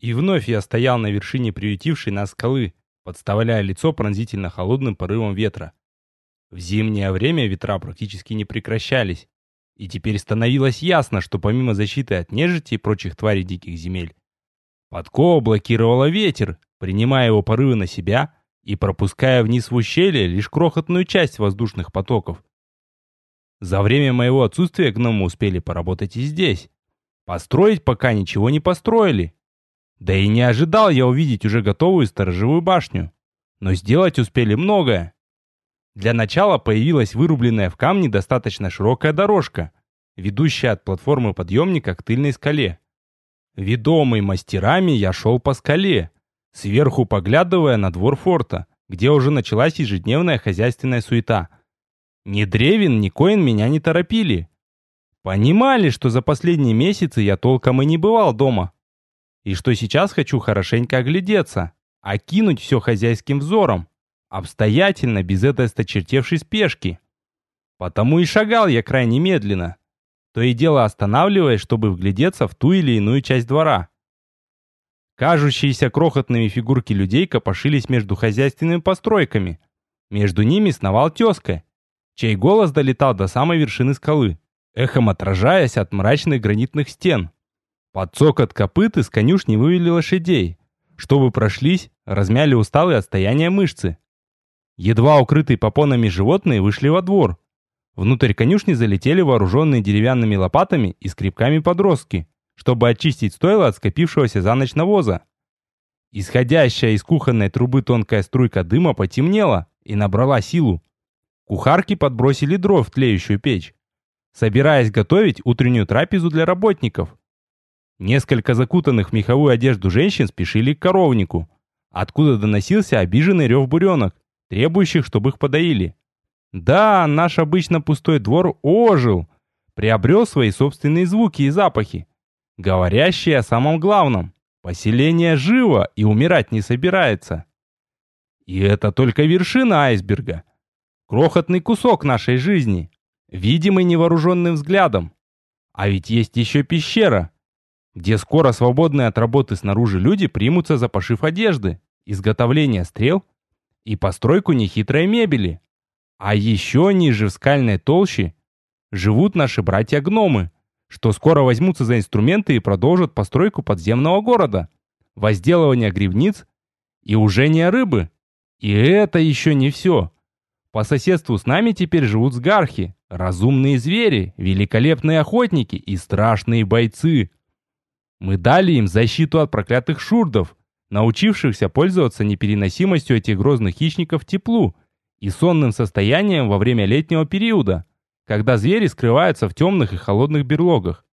И вновь я стоял на вершине приютившей нас скалы, подставляя лицо пронзительно холодным порывом ветра. В зимнее время ветра практически не прекращались, и теперь становилось ясно, что помимо защиты от нежити и прочих тварей диких земель, подкова блокировала ветер, принимая его порывы на себя и пропуская вниз в ущелье лишь крохотную часть воздушных потоков. За время моего отсутствия гномы успели поработать и здесь. Построить пока ничего не построили. Да и не ожидал я увидеть уже готовую сторожевую башню. Но сделать успели многое. Для начала появилась вырубленная в камне достаточно широкая дорожка, ведущая от платформы подъемника к тыльной скале. Ведомый мастерами я шел по скале, сверху поглядывая на двор форта, где уже началась ежедневная хозяйственная суета. Ни Древин, ни Коин меня не торопили. Понимали, что за последние месяцы я толком и не бывал дома. И что сейчас хочу хорошенько оглядеться, окинуть все хозяйским взором, обстоятельно, без этой осточертевшей спешки. Потому и шагал я крайне медленно, то и дело останавливаясь, чтобы вглядеться в ту или иную часть двора. Кажущиеся крохотными фигурки людей копошились между хозяйственными постройками. Между ними сновал тезка, чей голос долетал до самой вершины скалы, эхом отражаясь от мрачных гранитных стен. Под цокот копыт из конюшни вывели лошадей, чтобы прошлись, размяли усталые от стояния мышцы. Едва укрытые попонами животные вышли во двор. Внутрь конюшни залетели вооруженные деревянными лопатами и скребками подростки, чтобы очистить стойло от скопившегося за ночь навоза. Исходящая из кухонной трубы тонкая струйка дыма потемнела и набрала силу. Кухарки подбросили дров в тлеющую печь, собираясь готовить утреннюю трапезу для работников. Несколько закутанных в меховую одежду женщин спешили к коровнику, откуда доносился обиженный рев буренок, требующих, чтобы их подоили. Да, наш обычно пустой двор ожил, приобрел свои собственные звуки и запахи, говорящие о самом главном. Поселение живо и умирать не собирается. И это только вершина айсберга. Крохотный кусок нашей жизни, видимый невооруженным взглядом. А ведь есть еще пещера, где скоро свободные от работы снаружи люди примутся за пошив одежды, изготовление стрел и постройку нехитрой мебели. А еще ниже в скальной толще живут наши братья-гномы, что скоро возьмутся за инструменты и продолжат постройку подземного города, возделывание грибниц и ужение рыбы. И это еще не все. По соседству с нами теперь живут сгархи, разумные звери, великолепные охотники и страшные бойцы. Мы дали им защиту от проклятых шурдов, научившихся пользоваться непереносимостью этих грозных хищников теплу и сонным состоянием во время летнего периода, когда звери скрываются в темных и холодных берлогах.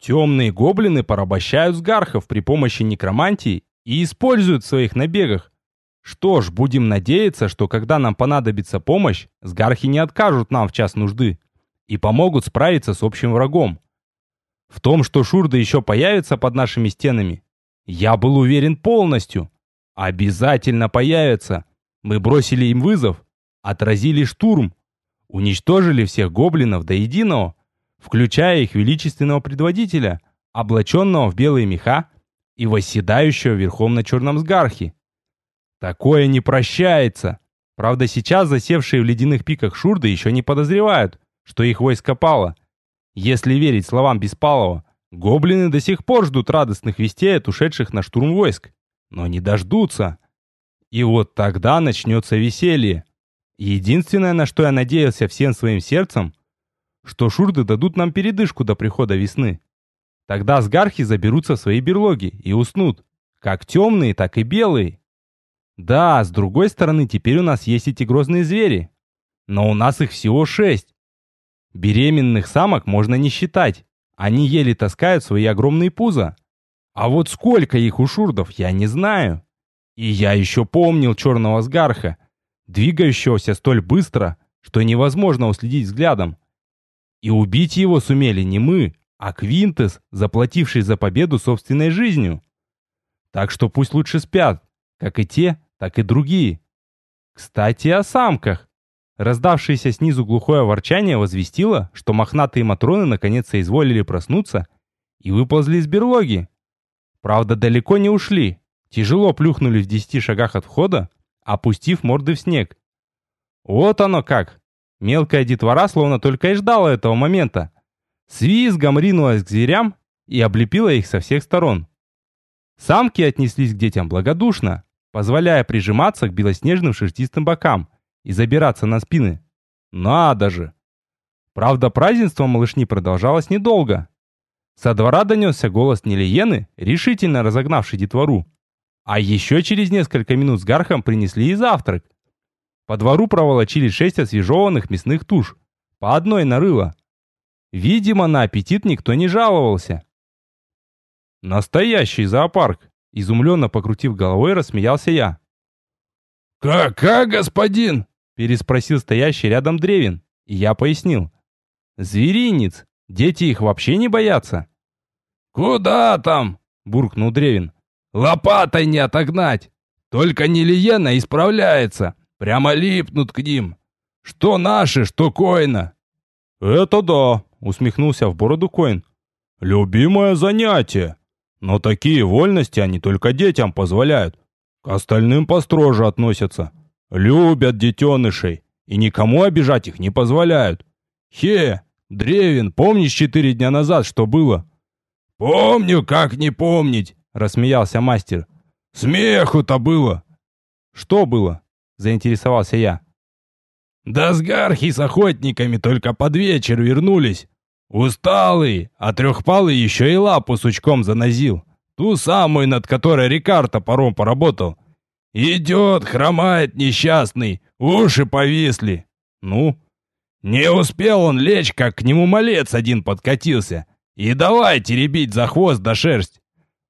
Темные гоблины порабощают сгархов при помощи некромантии и используют в своих набегах. Что ж, будем надеяться, что когда нам понадобится помощь, сгархи не откажут нам в час нужды и помогут справиться с общим врагом. В том, что шурды еще появятся под нашими стенами, я был уверен полностью. Обязательно появятся. Мы бросили им вызов, отразили штурм, уничтожили всех гоблинов до единого, включая их величественного предводителя, облаченного в белые меха и восседающего верхом на черном сгархе. Такое не прощается. Правда, сейчас засевшие в ледяных пиках шурды еще не подозревают, что их войско пало, если верить словам Беспалова, гоблины до сих пор ждут радостных вестей от ушедших на штурм войск, но не дождутся. И вот тогда начнется веселье. Единственное, на что я надеялся всем своим сердцем, что шурды дадут нам передышку до прихода весны. Тогда сгархи заберутся в свои берлоги и уснут, как темные, так и белые. Да, с другой стороны, теперь у нас есть эти грозные звери. Но у нас их всего шесть. Беременных самок можно не считать. Они еле таскают свои огромные пузо. А вот сколько их у шурдов, я не знаю. И я еще помнил черного сгарха, двигающегося столь быстро, что невозможно уследить взглядом. И убить его сумели не мы, а Квинтес, заплативший за победу собственной жизнью. Так что пусть лучше спят, как и те, так и другие. Кстати, о самках. Раздавшееся снизу глухое ворчание возвестило, что мохнатые матроны наконец-то изволили проснуться и выползли из берлоги. Правда, далеко не ушли. Тяжело плюхнули в десяти шагах от входа, опустив морды в снег. Вот оно как. Мелкая детвора словно только и ждала этого момента. С визгом ринулась к зверям и облепила их со всех сторон. Самки отнеслись к детям благодушно, позволяя прижиматься к белоснежным шерстистым бокам и забираться на спины. Надо же! Правда, празднество малышни продолжалось недолго. Со двора донесся голос Нелиены, решительно разогнавший детвору. А еще через несколько минут с гархом принесли и завтрак. По двору проволочили шесть освежеванных мясных туш, по одной на рыло. Видимо, на аппетит никто не жаловался. «Настоящий зоопарк!» Изумленно покрутив головой, рассмеялся я. «Как-как, господин?» Переспросил стоящий рядом Древин, и я пояснил. «Зверинец! Дети их вообще не боятся!» «Куда там?» — буркнул Древин. «Лопатой не отогнать! Только Нелиена исправляется, прямо липнут к ним. Что наши, что Коина!» «Это да!» — усмехнулся в бороду Коин. «Любимое занятие! Но такие вольности они только детям позволяют. К остальным построже относятся. Любят детенышей и никому обижать их не позволяют. Хе, Древин, помнишь четыре дня назад, что было?» «Помню, как не помнить!» — рассмеялся мастер. «Смеху-то было!» «Что было?» — заинтересовался я. «Да с гархи с охотниками только под вечер вернулись. Усталый, а трехпалый еще и лапу сучком занозил. Ту самую, над которой Рикар топором поработал. Идет, хромает несчастный, уши повисли. Ну, не успел он лечь, как к нему малец один подкатился. И давай теребить за хвост да шерсть.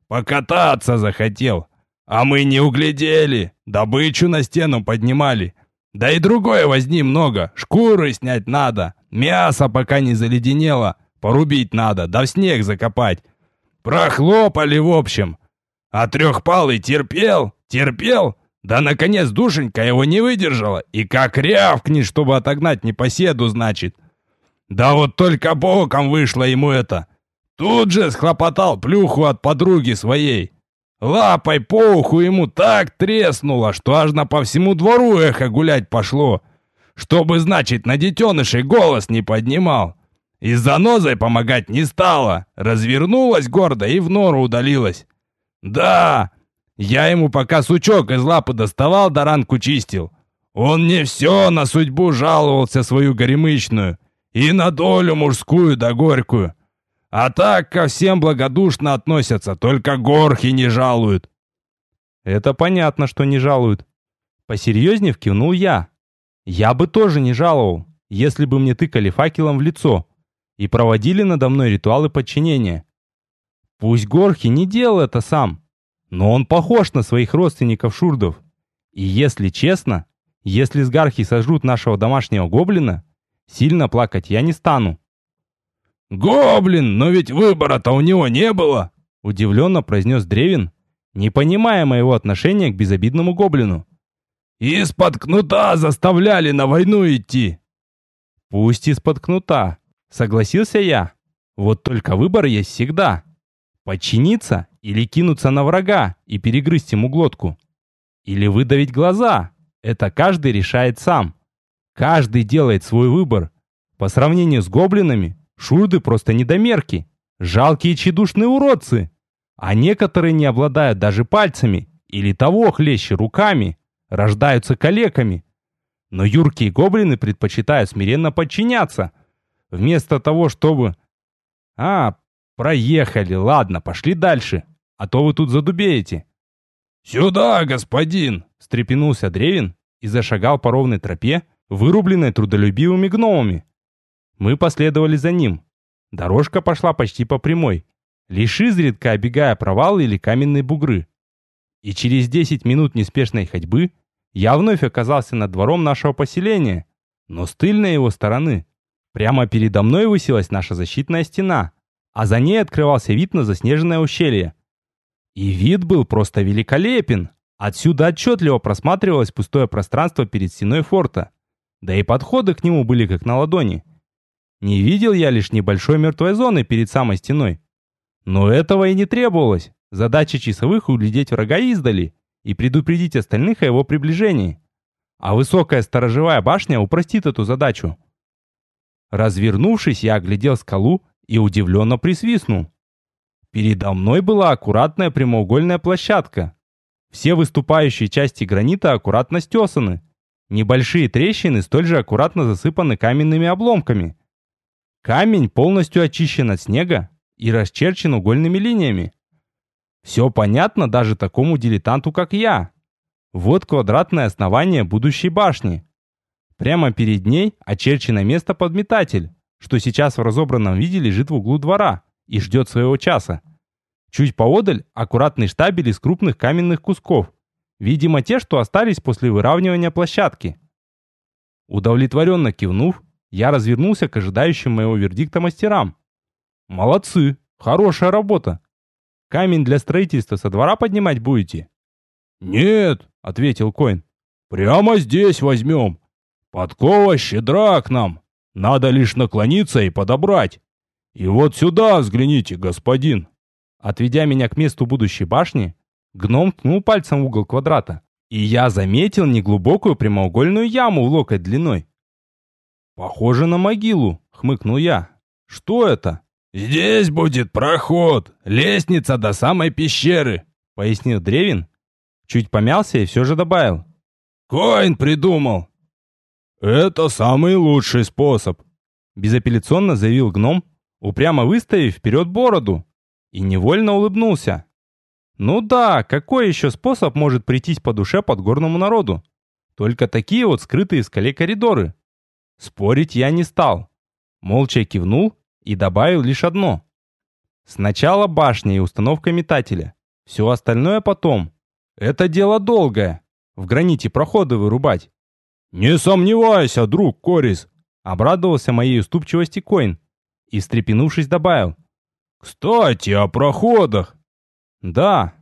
Покататься захотел. А мы не углядели, добычу на стену поднимали. Да и другое возни много, шкуры снять надо. Мясо пока не заледенело, порубить надо, да в снег закопать. Прохлопали в общем. А трехпалый терпел, терпел, да наконец душенька его не выдержала. И как рявкнет, чтобы отогнать непоседу, значит. Да вот только боком вышло ему это. Тут же схлопотал плюху от подруги своей. Лапой по уху ему так треснуло, что аж на по всему двору эхо гулять пошло. Чтобы, значит, на детенышей голос не поднимал. И с занозой помогать не стала. Развернулась гордо и в нору удалилась. Да, я ему пока сучок из лапы доставал, да ранку чистил. Он не все на судьбу жаловался свою горемычную. И на долю мужскую да горькую. А так ко всем благодушно относятся, только горхи не жалуют. Это понятно, что не жалуют. Посерьезнее кивнул я. Я бы тоже не жаловал, если бы мне тыкали факелом в лицо и проводили надо мной ритуалы подчинения. Пусть Горхи не делал это сам, но он похож на своих родственников шурдов. И если честно, если с Гархи сожрут нашего домашнего гоблина, сильно плакать я не стану. «Гоблин, но ведь выбора-то у него не было!» Удивленно произнес Древин, не понимая моего отношения к безобидному гоблину. Из-под кнута заставляли на войну идти. Пусть из-под кнута, согласился я. Вот только выбор есть всегда. Подчиниться или кинуться на врага и перегрызть ему глотку. Или выдавить глаза. Это каждый решает сам. Каждый делает свой выбор. По сравнению с гоблинами, шурды просто недомерки. Жалкие чедушные уродцы. А некоторые не обладают даже пальцами или того хлеще руками рождаются калеками. Но юркие гоблины предпочитают смиренно подчиняться, вместо того, чтобы... А, проехали, ладно, пошли дальше, а то вы тут задубеете. «Сюда, господин!» — встрепенулся Древин и зашагал по ровной тропе, вырубленной трудолюбивыми гномами. Мы последовали за ним. Дорожка пошла почти по прямой, лишь изредка обегая провалы или каменные бугры. И через 10 минут неспешной ходьбы я вновь оказался над двором нашего поселения, но с тыльной его стороны. Прямо передо мной высилась наша защитная стена, а за ней открывался вид на заснеженное ущелье. И вид был просто великолепен. Отсюда отчетливо просматривалось пустое пространство перед стеной форта. Да и подходы к нему были как на ладони. Не видел я лишь небольшой мертвой зоны перед самой стеной. Но этого и не требовалось. Задача часовых углядеть врага издали и предупредить остальных о его приближении. А высокая сторожевая башня упростит эту задачу. Развернувшись, я оглядел скалу и удивленно присвистнул. Передо мной была аккуратная прямоугольная площадка. Все выступающие части гранита аккуратно стесаны. Небольшие трещины столь же аккуратно засыпаны каменными обломками. Камень полностью очищен от снега и расчерчен угольными линиями. Все понятно даже такому дилетанту, как я. Вот квадратное основание будущей башни. Прямо перед ней очерчено место подметатель, что сейчас в разобранном виде лежит в углу двора и ждет своего часа. Чуть поодаль аккуратный штабель из крупных каменных кусков, видимо те, что остались после выравнивания площадки. Удовлетворенно кивнув, я развернулся к ожидающим моего вердикта мастерам. Молодцы, хорошая работа. Камень для строительства со двора поднимать будете? Нет, ответил Коин. Прямо здесь возьмем. Подкова щедра к нам. Надо лишь наклониться и подобрать. И вот сюда взгляните, господин. Отведя меня к месту будущей башни, гном ткнул пальцем в угол квадрата, и я заметил неглубокую прямоугольную яму в локоть длиной. «Похоже на могилу», — хмыкнул я. «Что это?» «Здесь будет проход, лестница до самой пещеры», — пояснил Древин. Чуть помялся и все же добавил. «Коин придумал». «Это самый лучший способ», — безапелляционно заявил гном, упрямо выставив вперед бороду, и невольно улыбнулся. «Ну да, какой еще способ может прийтись по душе подгорному народу? Только такие вот скрытые в скале коридоры». Спорить я не стал. Молча кивнул и добавил лишь одно. Сначала башня и установка метателя. Все остальное потом. Это дело долгое. В граните проходы вырубать. «Не сомневайся, друг Корис!» Обрадовался моей уступчивости Коин и, встрепенувшись, добавил. «Кстати, о проходах!» «Да».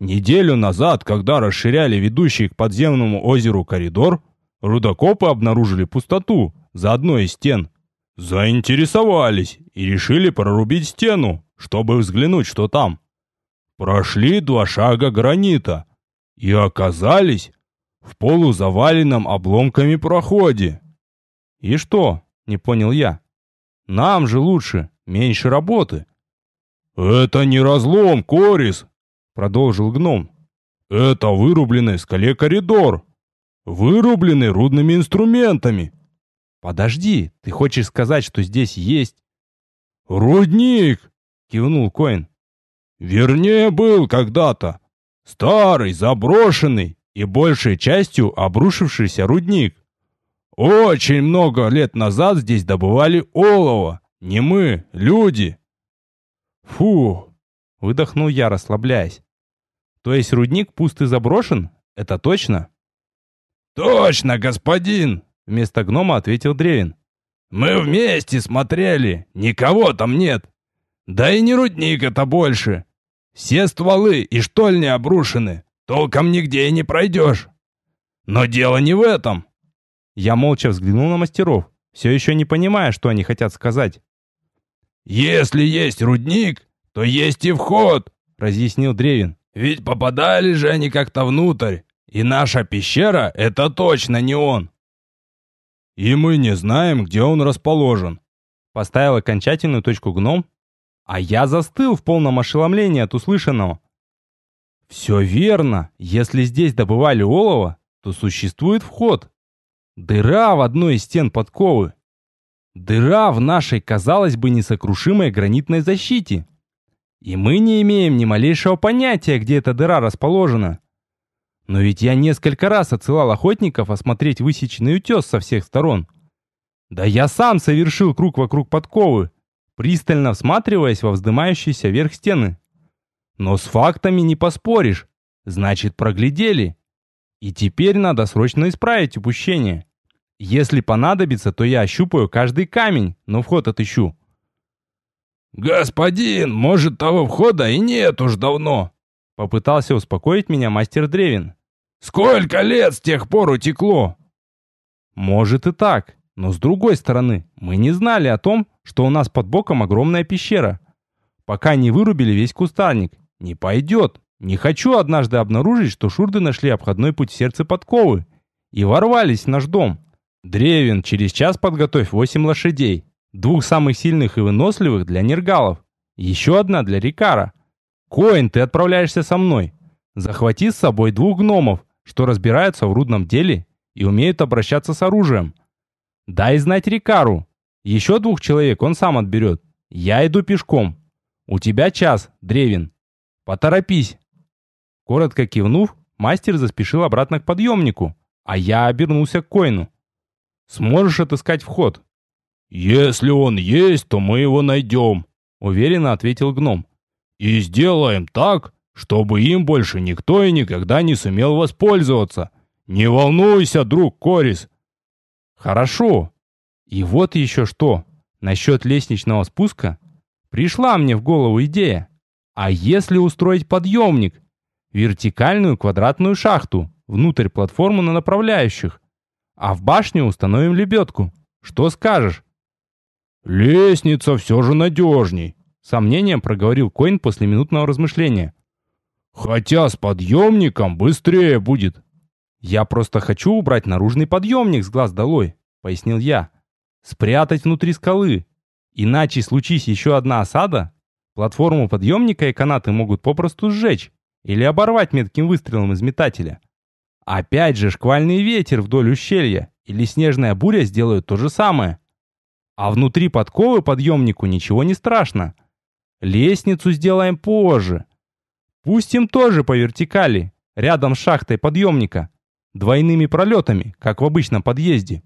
Неделю назад, когда расширяли ведущий к подземному озеру коридор, рудокопы обнаружили пустоту за одной из стен. Заинтересовались и решили прорубить стену, чтобы взглянуть, что там. Прошли два шага гранита и оказались в полузаваленном обломками проходе. «И что?» — не понял я. «Нам же лучше, меньше работы». «Это не разлом, Корис!» — продолжил гном. «Это вырубленный скале коридор, вырубленный рудными инструментами». «Подожди, ты хочешь сказать, что здесь есть...» «Рудник!» — кивнул Коин. «Вернее, был когда-то. Старый, заброшенный и большей частью обрушившийся рудник. Очень много лет назад здесь добывали олово. Не мы, люди. Фу, выдохнул я, расслабляясь. То есть рудник пуст и заброшен? Это точно? Точно, господин, вместо гнома ответил Древин. Мы вместе смотрели, никого там нет. Да и не рудник это больше. Все стволы и штольни обрушены, толком нигде и не пройдешь. Но дело не в этом. Я молча взглянул на мастеров, все еще не понимая, что они хотят сказать. «Если есть рудник, то есть и вход», — разъяснил Древин. «Ведь попадали же они как-то внутрь, и наша пещера — это точно не он». «И мы не знаем, где он расположен», — поставил окончательную точку гном, а я застыл в полном ошеломлении от услышанного. «Все верно, если здесь добывали олово, то существует вход. Дыра в одной из стен подковы. Дыра в нашей, казалось бы, несокрушимой гранитной защите. И мы не имеем ни малейшего понятия, где эта дыра расположена. Но ведь я несколько раз отсылал охотников осмотреть высеченный утес со всех сторон. Да я сам совершил круг вокруг подковы, пристально всматриваясь во вздымающиеся вверх стены. Но с фактами не поспоришь. Значит, проглядели. И теперь надо срочно исправить упущение. Если понадобится, то я ощупаю каждый камень, но вход отыщу. «Господин, может, того входа и нет уж давно!» Попытался успокоить меня мастер Древин. «Сколько лет с тех пор утекло?» «Может и так, но с другой стороны, мы не знали о том, что у нас под боком огромная пещера. Пока не вырубили весь кустарник, Не пойдет. Не хочу однажды обнаружить, что шурды нашли обходной путь сердце подковы и ворвались в наш дом. Древен, через час подготовь восемь лошадей. Двух самых сильных и выносливых для нергалов. Еще одна для Рикара. Коин, ты отправляешься со мной. Захвати с собой двух гномов, что разбираются в рудном деле и умеют обращаться с оружием. Дай знать Рикару. Еще двух человек он сам отберет. Я иду пешком. У тебя час, Древин. Поторопись. Коротко кивнув, мастер заспешил обратно к подъемнику, а я обернулся к Коину. Сможешь отыскать вход? Если он есть, то мы его найдем, уверенно ответил гном. И сделаем так, чтобы им больше никто и никогда не сумел воспользоваться. Не волнуйся, друг Корис. Хорошо. И вот еще что. Насчет лестничного спуска. Пришла мне в голову идея. А если устроить подъемник? Вертикальную квадратную шахту внутрь платформы на направляющих. А в башню установим лебедку. Что скажешь? Лестница все же надежней. Сомнением проговорил Коин после минутного размышления. Хотя с подъемником быстрее будет. Я просто хочу убрать наружный подъемник с глаз долой, пояснил я. Спрятать внутри скалы. Иначе случись еще одна осада, платформу подъемника и канаты могут попросту сжечь или оборвать метким выстрелом из метателя. Опять же шквальный ветер вдоль ущелья или снежная буря сделают то же самое. А внутри подковы подъемнику ничего не страшно. Лестницу сделаем позже. Пустим тоже по вертикали, рядом с шахтой подъемника. Двойными пролетами, как в обычном подъезде.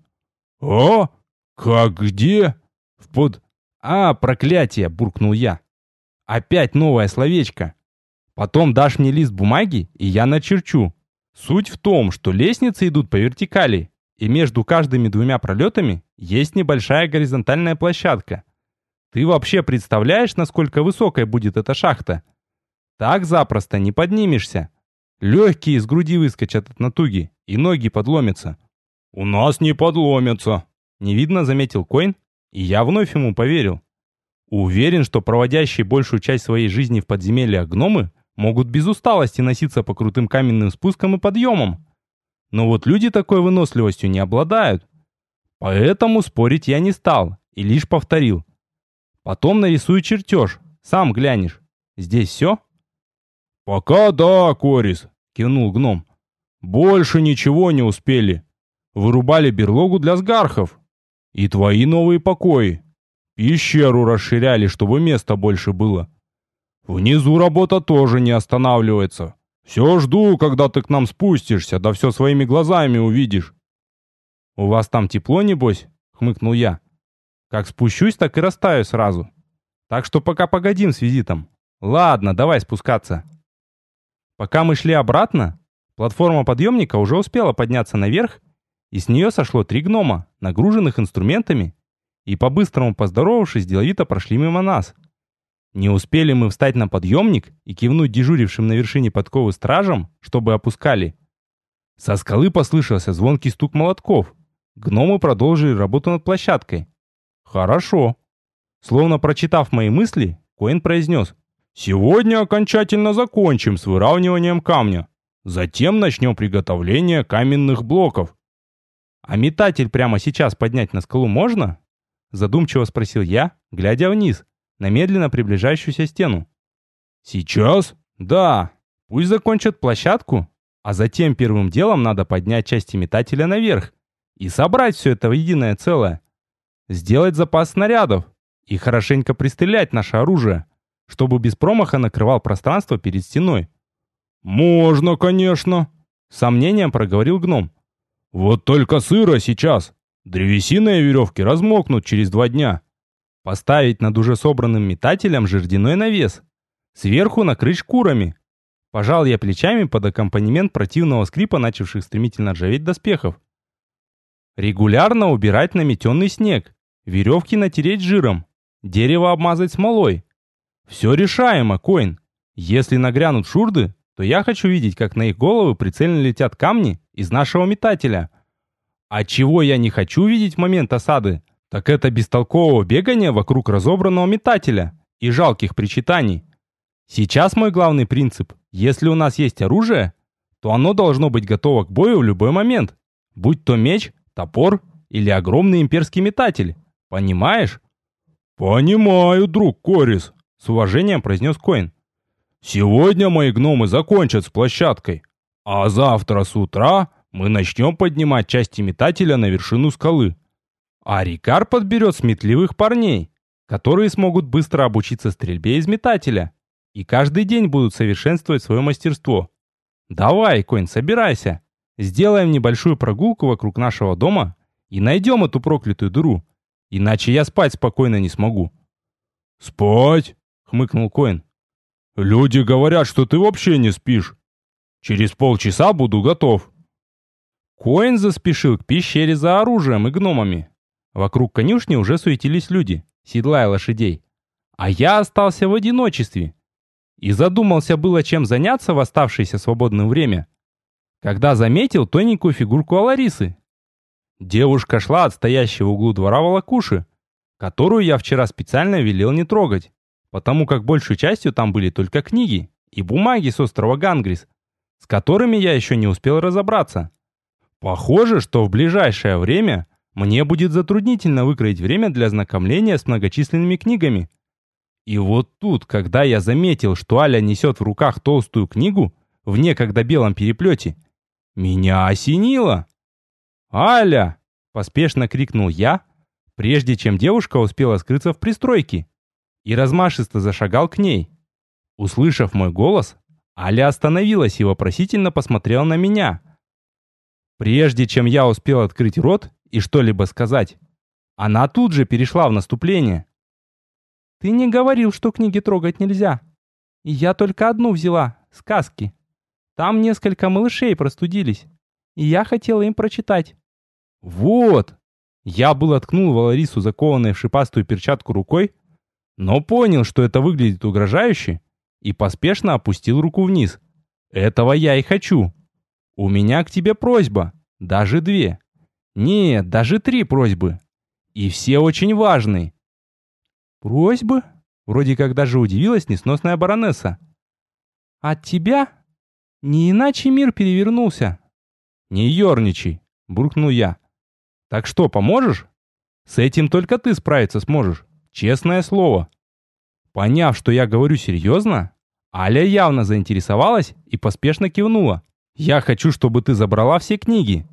«О, как где?» «В под...» «А, проклятие!» — буркнул я. «Опять новое словечко. Потом дашь мне лист бумаги, и я начерчу. Суть в том, что лестницы идут по вертикали, и между каждыми двумя пролетами есть небольшая горизонтальная площадка. Ты вообще представляешь, насколько высокой будет эта шахта?» Так запросто не поднимешься. Легкие из груди выскочат от натуги, и ноги подломятся. «У нас не подломятся», — невидно заметил Коин, и я вновь ему поверил. Уверен, что проводящие большую часть своей жизни в подземельях гномы могут без усталости носиться по крутым каменным спускам и подъемам. Но вот люди такой выносливостью не обладают. Поэтому спорить я не стал и лишь повторил. Потом нарисую чертеж, сам глянешь. Здесь все? «Пока да, Корис», — кивнул гном. «Больше ничего не успели. Вырубали берлогу для сгархов. И твои новые покои. Пещеру расширяли, чтобы места больше было. Внизу работа тоже не останавливается. Все жду, когда ты к нам спустишься, да все своими глазами увидишь». «У вас там тепло, небось?» — хмыкнул я. «Как спущусь, так и растаю сразу. Так что пока погодим с визитом. Ладно, давай спускаться». Пока мы шли обратно, платформа подъемника уже успела подняться наверх, и с нее сошло три гнома, нагруженных инструментами, и по-быстрому поздоровавшись, деловито прошли мимо нас. Не успели мы встать на подъемник и кивнуть дежурившим на вершине подковы стражам, чтобы опускали. Со скалы послышался звонкий стук молотков. Гномы продолжили работу над площадкой. «Хорошо». Словно прочитав мои мысли, Коэн произнес. Сегодня окончательно закончим с выравниванием камня. Затем начнем приготовление каменных блоков. А метатель прямо сейчас поднять на скалу можно? Задумчиво спросил я, глядя вниз, на медленно приближающуюся стену. Сейчас? Да. Пусть закончат площадку, а затем первым делом надо поднять части метателя наверх и собрать все это в единое целое. Сделать запас снарядов и хорошенько пристрелять наше оружие чтобы без промаха накрывал пространство перед стеной. «Можно, конечно», — сомнением проговорил гном. «Вот только сыро сейчас. Древесина веревки размокнут через два дня. Поставить над уже собранным метателем жердяной навес. Сверху накрыть шкурами. Пожал я плечами под аккомпанемент противного скрипа, начавших стремительно ржаветь доспехов. Регулярно убирать наметенный снег. Веревки натереть жиром. Дерево обмазать смолой. Все решаемо, Коин. Если нагрянут шурды, то я хочу видеть, как на их головы прицельно летят камни из нашего метателя. А чего я не хочу видеть в момент осады, так это бестолкового бегания вокруг разобранного метателя и жалких причитаний. Сейчас мой главный принцип. Если у нас есть оружие, то оно должно быть готово к бою в любой момент. Будь то меч, топор или огромный имперский метатель. Понимаешь? «Понимаю, друг Корис», — с уважением произнес Коин. «Сегодня мои гномы закончат с площадкой, а завтра с утра мы начнем поднимать части метателя на вершину скалы. А Рикар подберет сметливых парней, которые смогут быстро обучиться стрельбе из метателя и каждый день будут совершенствовать свое мастерство. Давай, Коин, собирайся. Сделаем небольшую прогулку вокруг нашего дома и найдем эту проклятую дыру. Иначе я спать спокойно не смогу. «Спать?» — хмыкнул Коин. «Люди говорят, что ты вообще не спишь. Через полчаса буду готов». Коин заспешил к пещере за оружием и гномами. Вокруг конюшни уже суетились люди, седлая лошадей. А я остался в одиночестве. И задумался было, чем заняться в оставшееся свободное время. Когда заметил тоненькую фигурку Аларисы. Девушка шла от стоящей в углу двора волокуши, которую я вчера специально велел не трогать, потому как большей частью там были только книги и бумаги с острова Гангрис, с которыми я еще не успел разобраться. Похоже, что в ближайшее время мне будет затруднительно выкроить время для ознакомления с многочисленными книгами. И вот тут, когда я заметил, что Аля несет в руках толстую книгу в некогда белом переплете, меня осенило. «Аля!» — поспешно крикнул я, прежде чем девушка успела скрыться в пристройке, и размашисто зашагал к ней. Услышав мой голос, Аля остановилась и вопросительно посмотрела на меня. Прежде чем я успел открыть рот и что-либо сказать, она тут же перешла в наступление. «Ты не говорил, что книги трогать нельзя. Я только одну взяла, сказки. Там несколько малышей простудились, и я хотела им прочитать». «Вот!» Я был откнул Валарису, закованной в шипастую перчатку рукой, но понял, что это выглядит угрожающе, и поспешно опустил руку вниз. «Этого я и хочу. У меня к тебе просьба, даже две. Нет, даже три просьбы. И все очень важные». «Просьбы?» Вроде как даже удивилась несносная баронесса. «От тебя? Не иначе мир перевернулся». «Не ерничай», — буркнул я. Так что, поможешь? С этим только ты справиться сможешь. Честное слово. Поняв, что я говорю серьезно, Аля явно заинтересовалась и поспешно кивнула. Я хочу, чтобы ты забрала все книги.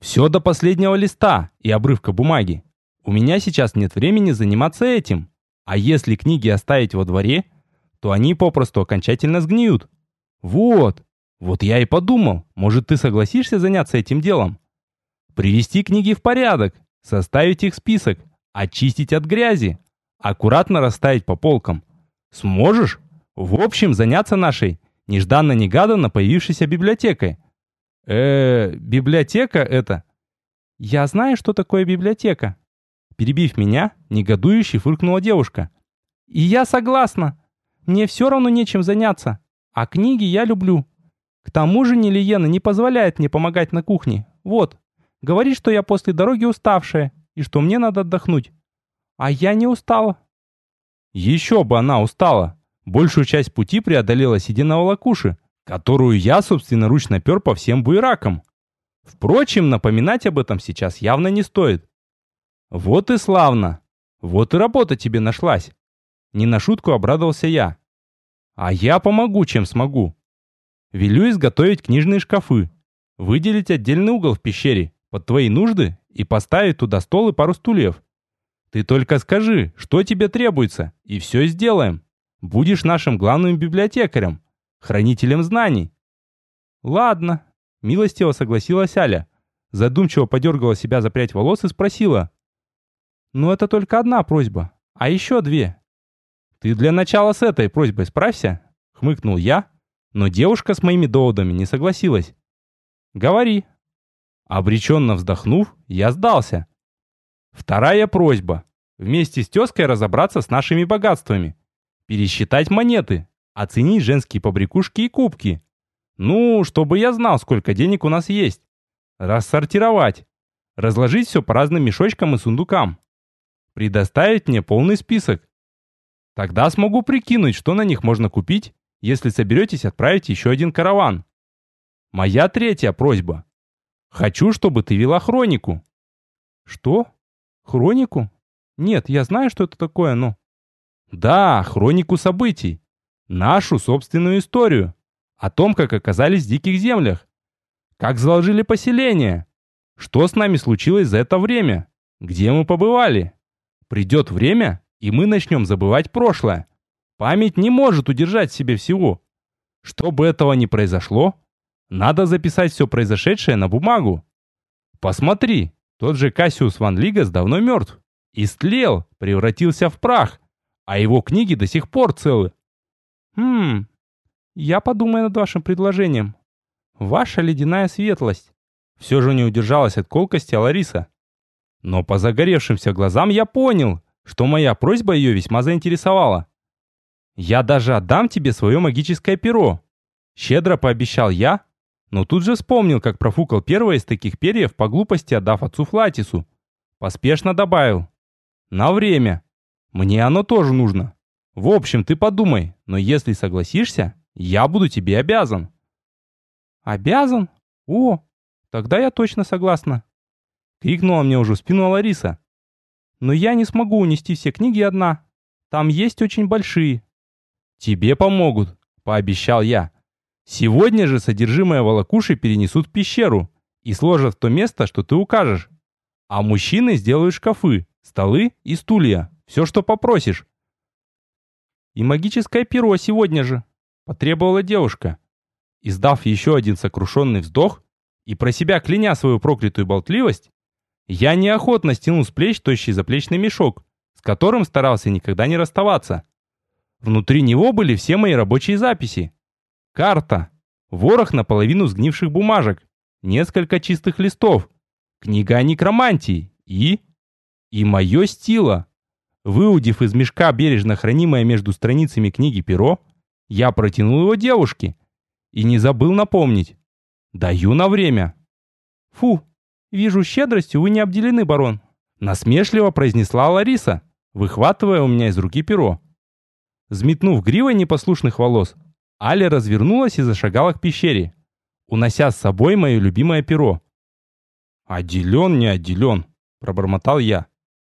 Все до последнего листа и обрывка бумаги. У меня сейчас нет времени заниматься этим. А если книги оставить во дворе, то они попросту окончательно сгниют. Вот. Вот я и подумал, может ты согласишься заняться этим делом? Привести книги в порядок, составить их список, очистить от грязи, аккуратно расставить по полкам. Сможешь? В общем, заняться нашей нежданно-негаданно появившейся библиотекой. Э библиотека это? Я знаю, что такое библиотека. Перебив меня, негодующе фыркнула девушка. И я согласна. Мне все равно нечем заняться. А книги я люблю. К тому же Нелиена не позволяет мне помогать на кухне. Вот, Говорит, что я после дороги уставшая и что мне надо отдохнуть. А я не устала. Еще бы она устала. Большую часть пути преодолела сидя на волокуши, которую я собственноручно пер по всем буеракам. Впрочем, напоминать об этом сейчас явно не стоит. Вот и славно. Вот и работа тебе нашлась. Не на шутку обрадовался я. А я помогу, чем смогу. Велю изготовить книжные шкафы, выделить отдельный угол в пещере под твои нужды и поставить туда стол и пару стульев. Ты только скажи, что тебе требуется, и все сделаем. Будешь нашим главным библиотекарем, хранителем знаний. Ладно, милостиво согласилась Аля. Задумчиво подергала себя за прядь волос и спросила. Ну это только одна просьба, а еще две. Ты для начала с этой просьбой справься, хмыкнул я, но девушка с моими доводами не согласилась. Говори, Обреченно вздохнув, я сдался. Вторая просьба. Вместе с тезкой разобраться с нашими богатствами. Пересчитать монеты. Оценить женские побрякушки и кубки. Ну, чтобы я знал, сколько денег у нас есть. Рассортировать. Разложить все по разным мешочкам и сундукам. Предоставить мне полный список. Тогда смогу прикинуть, что на них можно купить, если соберетесь отправить еще один караван. Моя третья просьба. Хочу, чтобы ты вела хронику. Что? Хронику? Нет, я знаю, что это такое, но... Да, хронику событий. Нашу собственную историю. О том, как оказались в диких землях. Как заложили поселение. Что с нами случилось за это время? Где мы побывали? Придет время, и мы начнем забывать прошлое. Память не может удержать в себе всего. Чтобы этого не произошло, надо записать все произошедшее на бумагу. Посмотри, тот же Кассиус Ван Лигас давно мертв. Истлел, превратился в прах, а его книги до сих пор целы. Хм, я подумаю над вашим предложением. Ваша ледяная светлость. Все же не удержалась от колкости Лариса. Но по загоревшимся глазам я понял, что моя просьба ее весьма заинтересовала. «Я даже отдам тебе свое магическое перо», — щедро пообещал я, но тут же вспомнил, как профукал первое из таких перьев по глупости, отдав отцу Флатису. Поспешно добавил. «На время. Мне оно тоже нужно. В общем, ты подумай, но если согласишься, я буду тебе обязан». «Обязан? О, тогда я точно согласна», — крикнула мне уже в спину Лариса. Но я не смогу унести все книги одна. Там есть очень большие. Тебе помогут, пообещал я. Сегодня же содержимое волокуши перенесут в пещеру и сложат в то место, что ты укажешь. А мужчины сделают шкафы, столы и стулья. Все, что попросишь. И магическое перо сегодня же, потребовала девушка. Издав еще один сокрушенный вздох и про себя кляня свою проклятую болтливость, я неохотно стянул с плеч тощий заплечный мешок, с которым старался никогда не расставаться. Внутри него были все мои рабочие записи. Карта, ворох наполовину сгнивших бумажек, несколько чистых листов, книга о некромантии и... и мое стило. Выудив из мешка бережно хранимое между страницами книги перо, я протянул его девушке и не забыл напомнить. Даю на время. Фу, «Вижу, щедростью вы не обделены, барон», — насмешливо произнесла Лариса, выхватывая у меня из руки перо. Взметнув гривой непослушных волос, Аля развернулась и зашагала к пещере, унося с собой мое любимое перо. «Отделен, не отделен», — пробормотал я.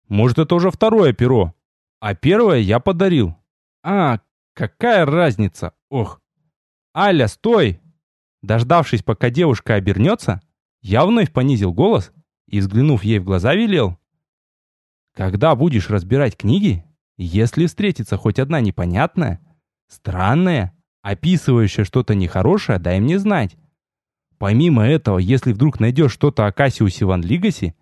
«Может, это уже второе перо, а первое я подарил. А, какая разница, ох!» «Аля, стой!» Дождавшись, пока девушка обернется, я вновь понизил голос и, взглянув ей в глаза, велел. «Когда будешь разбирать книги, если встретится хоть одна непонятная, странная, описывающая что-то нехорошее, дай мне знать. Помимо этого, если вдруг найдешь что-то о Кассиусе Ван Лигасе,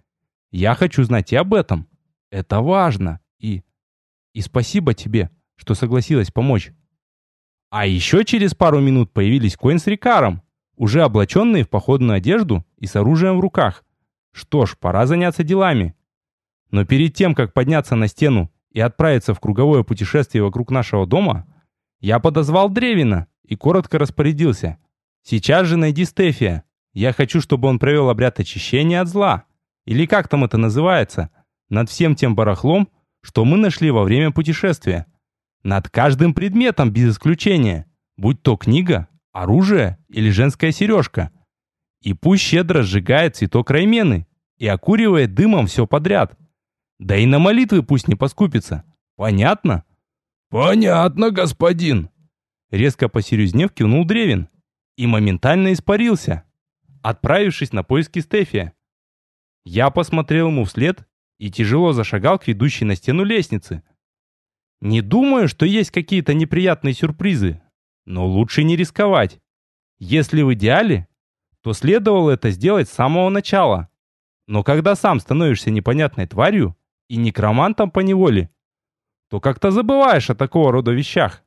я хочу знать и об этом. Это важно. И... И спасибо тебе, что согласилась помочь». А еще через пару минут появились Коин с Рикаром, уже облаченные в походную одежду и с оружием в руках. Что ж, пора заняться делами. Но перед тем, как подняться на стену и отправиться в круговое путешествие вокруг нашего дома, я подозвал Древина и коротко распорядился. «Сейчас же найди Стефия. Я хочу, чтобы он провел обряд очищения от зла. Или как там это называется? Над всем тем барахлом, что мы нашли во время путешествия. Над каждым предметом без исключения. Будь то книга, оружие или женская сережка. И пусть щедро сжигает цветок раймены и окуривает дымом все подряд. Да и на молитвы пусть не поскупится. Понятно? Понятно, господин. Резко посерьезнев кивнул Древин и моментально испарился, отправившись на поиски Стефия. Я посмотрел ему вслед и тяжело зашагал к ведущей на стену лестницы. Не думаю, что есть какие-то неприятные сюрпризы, но лучше не рисковать. Если в идеале, то следовало это сделать с самого начала. Но когда сам становишься непонятной тварью и некромантом по неволе, то как-то забываешь о такого рода вещах.